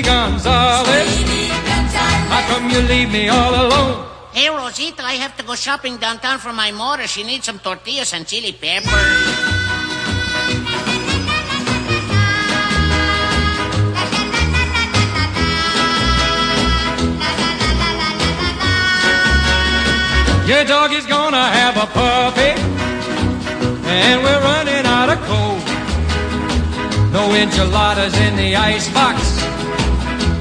Speedy Gonzales, how come you leave me all alone? Hey, Rosita, I have to go shopping downtown for my mother. She needs some tortillas and chili peppers. Your dog is gonna have a puppy, and we're running out of coal. No enchiladas in the icebox,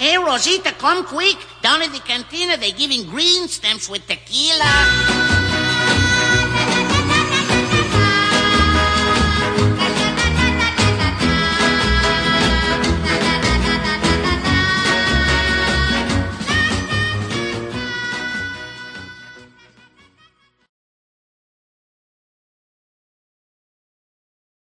Hey, Rosita, come quick. Down at the cantina, they're giving green stamps with tequila.